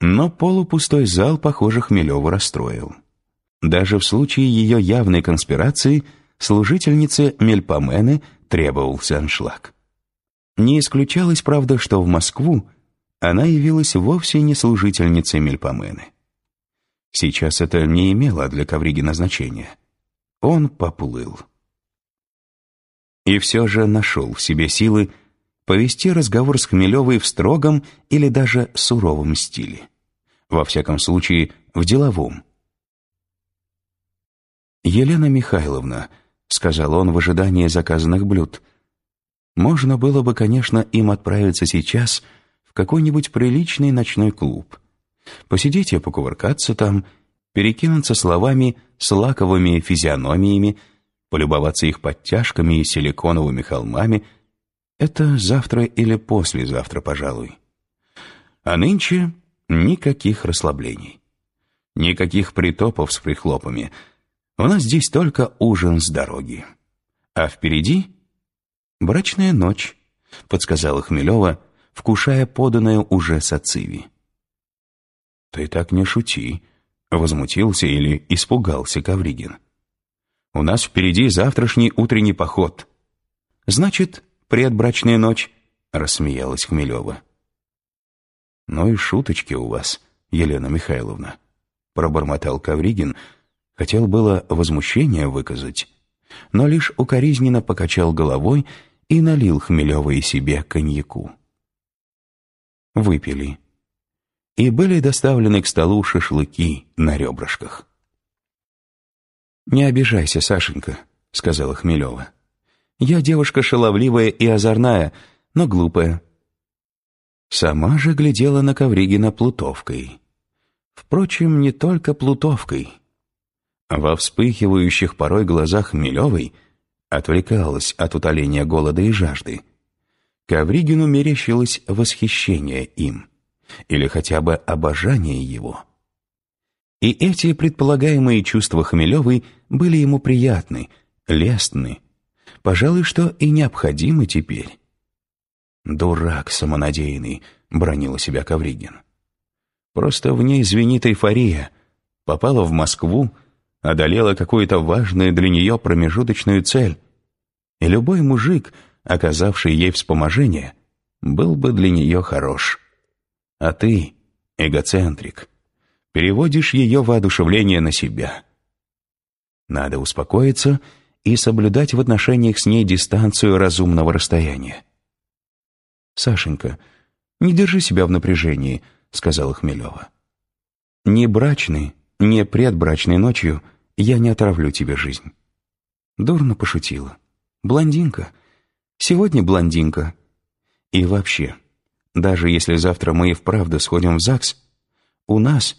Но полупустой зал, похоже, Хмелеву расстроил. Даже в случае ее явной конспирации служительнице Мельпомены требовался аншлаг. Не исключалось, правда, что в Москву она явилась вовсе не служительницей Мельпомены. Сейчас это не имело для Ковригина значения. Он поплыл. И все же нашел в себе силы повести разговор с Хмелевой в строгом или даже суровом стиле. Во всяком случае, в деловом. «Елена Михайловна», — сказал он в ожидании заказанных блюд, «можно было бы, конечно, им отправиться сейчас в какой-нибудь приличный ночной клуб. Посидеть и покувыркаться там, перекинуться словами с лаковыми физиономиями, полюбоваться их подтяжками и силиконовыми холмами. Это завтра или послезавтра, пожалуй. А нынче никаких расслаблений. Никаких притопов с прихлопами — у нас здесь только ужин с дороги. А впереди брачная ночь, подсказала Хмелева, вкушая поданное уже сациви. Ты так не шути, возмутился или испугался Кавригин. У нас впереди завтрашний утренний поход. Значит, предбрачная ночь, рассмеялась Хмелева. Ну и шуточки у вас, Елена Михайловна, пробормотал Кавригин, Хотел было возмущение выказать, но лишь укоризненно покачал головой и налил Хмелевой себе коньяку. Выпили. И были доставлены к столу шашлыки на ребрышках. «Не обижайся, Сашенька», — сказала Хмелева. «Я девушка шаловливая и озорная, но глупая». Сама же глядела на Ковригина плутовкой. Впрочем, не только плутовкой — во вспыхивающих порой глазах Милевой отвлекалась от утоления голода и жажды. Ковригину мерещилось восхищение им, или хотя бы обожание его. И эти предполагаемые чувства Хмелевой были ему приятны, лестны, пожалуй, что и необходимы теперь. «Дурак самонадеянный», — бронила себя Ковригин. «Просто в ней звенит эйфория, попала в Москву, одолела какую-то важную для нее промежуточную цель, и любой мужик, оказавший ей вспоможение, был бы для нее хорош. А ты, эгоцентрик, переводишь ее воодушевление на себя. Надо успокоиться и соблюдать в отношениях с ней дистанцию разумного расстояния. «Сашенька, не держи себя в напряжении», — сказала Хмелева. «Не брачный, не предбрачной ночью — я не отравлю тебе жизнь». Дурно пошутила. «Блондинка. Сегодня блондинка. И вообще, даже если завтра мы и вправду сходим в ЗАГС, у нас,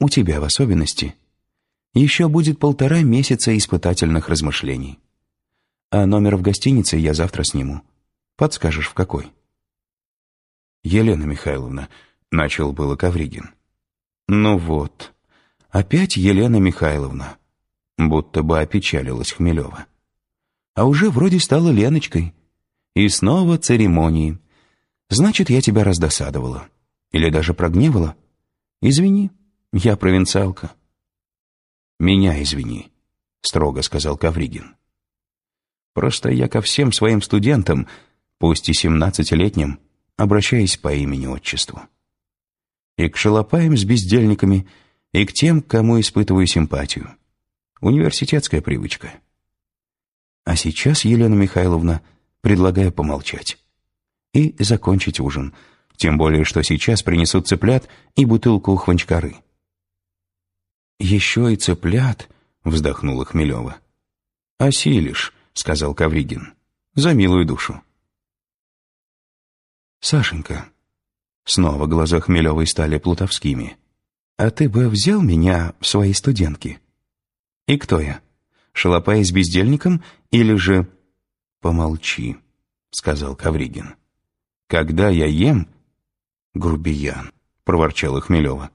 у тебя в особенности, еще будет полтора месяца испытательных размышлений. А номер в гостинице я завтра сниму. Подскажешь, в какой?» «Елена Михайловна», — начал было Кавригин. «Ну вот, опять Елена Михайловна будто бы опечалилась Хмелева. А уже вроде стала Леночкой. И снова церемонии. Значит, я тебя раздосадовала. Или даже прогневала. Извини, я провинциалка. Меня извини, строго сказал Кавригин. Просто я ко всем своим студентам, пусть и семнадцатилетним, обращаюсь по имени-отчеству. И к шалопаям с бездельниками, и к тем, кому испытываю симпатию. Университетская привычка. А сейчас, Елена Михайловна, предлагаю помолчать. И закончить ужин. Тем более, что сейчас принесут цыплят и бутылку хванчкары. «Еще и цыплят?» — вздохнула Хмелева. «Осилишь», — сказал Кавригин. «За милую душу». «Сашенька», — снова глаза Хмелевой стали плутовскими, «а ты бы взял меня в свои студентки?» И кто я? Шалопай с бездельником или же... Помолчи, сказал Кавригин. Когда я ем... Грубиян, проворчала Хмелева.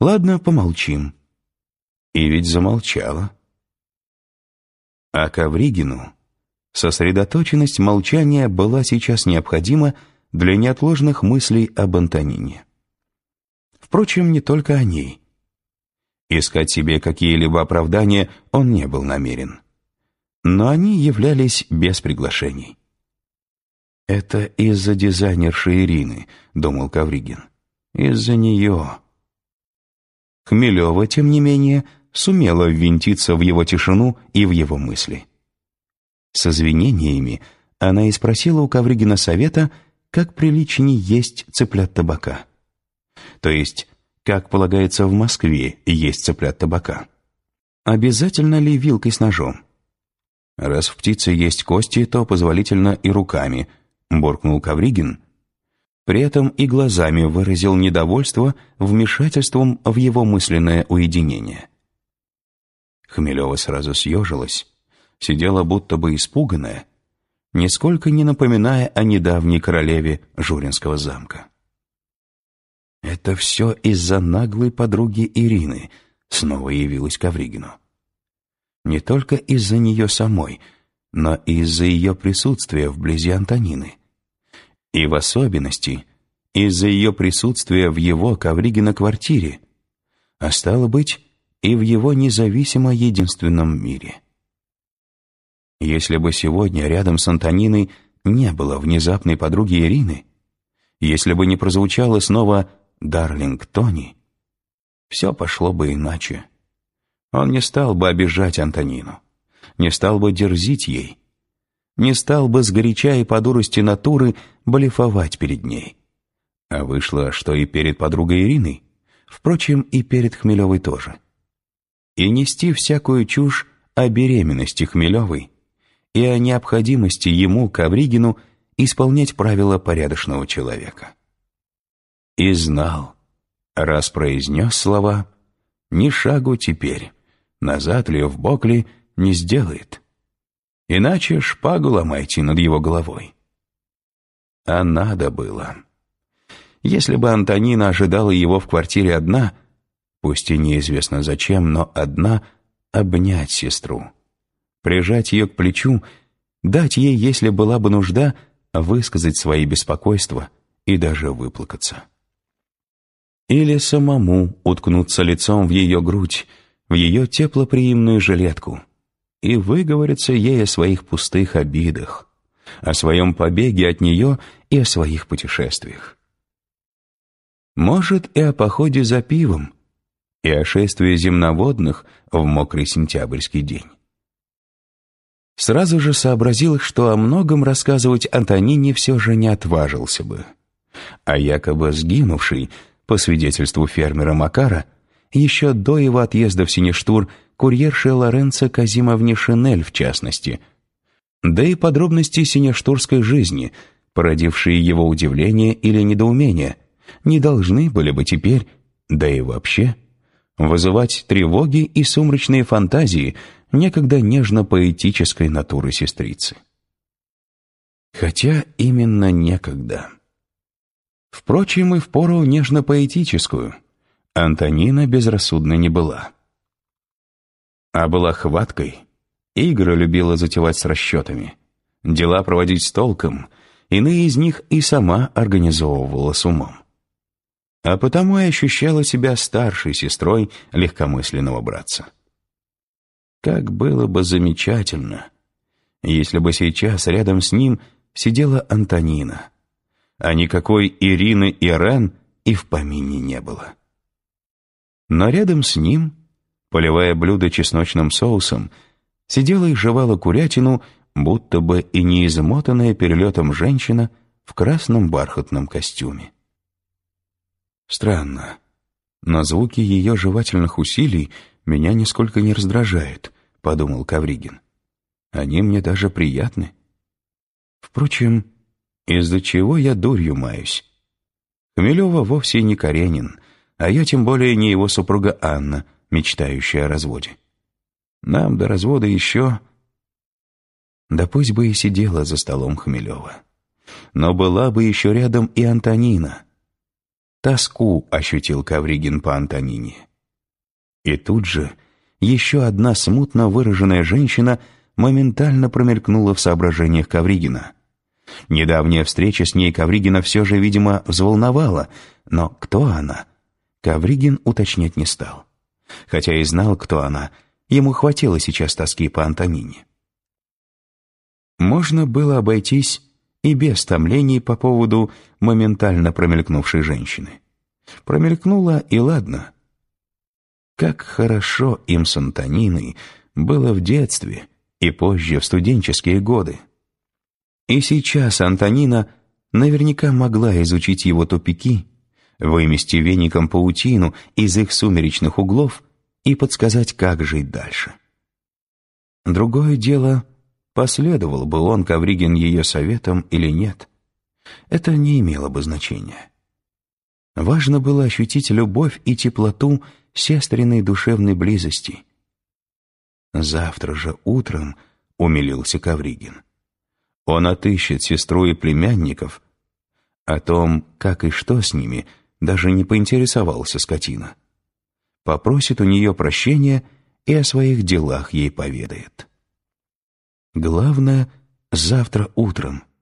Ладно, помолчим. И ведь замолчала. А Кавригину сосредоточенность молчания была сейчас необходима для неотложных мыслей об Антонине. Впрочем, не только о ней. Искать себе какие-либо оправдания он не был намерен. Но они являлись без приглашений. «Это из-за дизайнерши Ирины», — думал Кавригин. «Из-за нее». Хмелева, тем не менее, сумела ввинтиться в его тишину и в его мысли. С извинениями она и спросила у Ковригина совета, как приличнее есть цыплят табака. То есть, как полагается в Москве есть цыплят табака. Обязательно ли вилкой с ножом? Раз в птице есть кости, то позволительно и руками, буркнул Ковригин. При этом и глазами выразил недовольство вмешательством в его мысленное уединение. Хмелева сразу съежилась, сидела будто бы испуганная, нисколько не напоминая о недавней королеве Журинского замка. «Это все из-за наглой подруги Ирины», — снова явилась Ковригину. «Не только из-за нее самой, но и из-за ее присутствия вблизи Антонины. И в особенности из-за ее присутствия в его, Ковригина, квартире, а стало быть, и в его независимо единственном мире». Если бы сегодня рядом с Антониной не было внезапной подруги Ирины, если бы не прозвучало снова «Дарлинг Тони», все пошло бы иначе. Он не стал бы обижать Антонину, не стал бы дерзить ей, не стал бы сгоряча и по дурости натуры блефовать перед ней. А вышло, что и перед подругой Ириной, впрочем, и перед Хмелевой тоже. И нести всякую чушь о беременности Хмелевой – и о необходимости ему, Ковригину, исполнять правила порядочного человека. И знал, раз произнес слова, ни шагу теперь, назад ли, в бок ли, не сделает. Иначе шпагу ломайте над его головой. А надо было. Если бы Антонина ожидала его в квартире одна, пусть и неизвестно зачем, но одна, обнять сестру прижать ее к плечу, дать ей, если была бы нужда, высказать свои беспокойства и даже выплакаться. Или самому уткнуться лицом в ее грудь, в ее теплоприимную жилетку и выговориться ей о своих пустых обидах, о своем побеге от нее и о своих путешествиях. Может, и о походе за пивом, и о шествии земноводных в мокрый сентябрьский день сразу же сообразил, что о многом рассказывать Антонине все же не отважился бы. А якобы сгинувший, по свидетельству фермера Макара, еще до его отъезда в Синештур, курьерша Лоренцо Казимовне Шинель в частности, да и подробности синештурской жизни, породившие его удивление или недоумение, не должны были бы теперь, да и вообще, вызывать тревоги и сумрачные фантазии некогда нежно-поэтической натуры сестрицы. Хотя именно некогда. Впрочем, и в пору нежно-поэтическую Антонина безрассудна не была. А была хваткой, игры любила затевать с расчетами, дела проводить с толком, иные из них и сама организовывала с умом а потому и ощущала себя старшей сестрой легкомысленного братца. Как было бы замечательно, если бы сейчас рядом с ним сидела Антонина, а никакой Ирины и Рен и в помине не было. Но рядом с ним, поливая блюдо чесночным соусом, сидела и жевала курятину, будто бы и не измотанная перелетом женщина в красном бархатном костюме. Странно, но звуки ее жевательных усилий меня нисколько не раздражают, подумал Кавригин. Они мне даже приятны. Впрочем, из-за чего я дурью маюсь? Хмелева вовсе не Каренин, а я тем более не его супруга Анна, мечтающая о разводе. Нам до развода еще... Да пусть бы и сидела за столом Хмелева. Но была бы еще рядом и Антонина, Тоску ощутил Кавригин по Антонине. И тут же еще одна смутно выраженная женщина моментально промелькнула в соображениях Кавригина. Недавняя встреча с ней Кавригина все же, видимо, взволновала, но кто она? Ковригин уточнять не стал. Хотя и знал, кто она, ему хватило сейчас тоски по Антонине. Можно было обойтись и без томлений по поводу моментально промелькнувшей женщины. Промелькнула, и ладно. Как хорошо им с Антониной было в детстве и позже в студенческие годы. И сейчас Антонина наверняка могла изучить его тупики, вымести веником паутину из их сумеречных углов и подсказать, как жить дальше. Другое дело, последовал бы он, Ковригин, ее советом или нет. Это не имело бы значения. Важно было ощутить любовь и теплоту сестренной душевной близости. «Завтра же утром», — умилился Ковригин, — «он отыщет сестру и племянников. О том, как и что с ними, даже не поинтересовался скотина. Попросит у нее прощения и о своих делах ей поведает. Главное, завтра утром —